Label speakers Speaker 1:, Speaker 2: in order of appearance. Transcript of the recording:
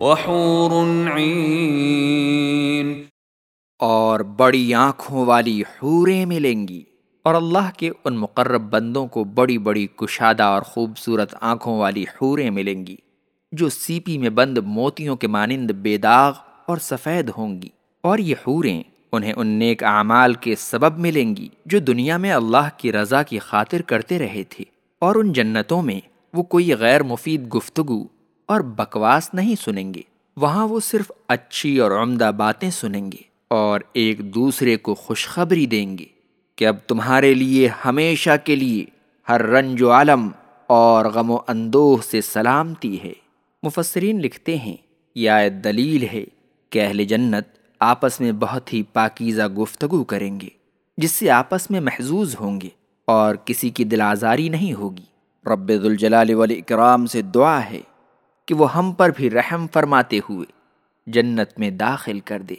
Speaker 1: وحور عین۔
Speaker 2: اور بڑی آنکھوں والی حوریں ملیں گی۔ اور اللہ کے ان مقرب بندوں کو بڑی بڑی کشادہ اور خوبصورت آنکھوں والی حوریں ملیں گی، جو سیپی میں بند موتیوں کے مانند بے داغ اور سفید ہوں گی۔ اور یہ حوریں انہیں ان نیک اعمال کے سبب ملیں گی، جو دنیا میں اللہ کی رضا کی خاطر کرتے رہے تھے۔ اور ان جنتوں میں وہ کوئی غیر مفید گفتگو اور بکواس نہیں سنیں گے۔ وہاں وہ صرف اچھی اور عمدہ باتیں سنیں گے اور ایک دوسرے کو خوشخبری دیں گے کہ اب تمہارے لیے ہمیشہ کے لیے ہر رنج و عالم اور غم و اندوہ سے سلامتی ہے۔ مفسرین لکھتے ہیں، یہ آیت دلیل ہے کہ اہل جنت آپس میں بہت ہی پاکیزہ گفتگو کریں گے، جس سے آپس میں محظوظ ہوں گے اور کسی کی دل آزاری نہیں ہوگی۔ رب ذوالجلال والاکرام سے دعا ہے کہ وہ ہم پر بھی رحم فرماتے ہوئے جنت میں داخل کر دے۔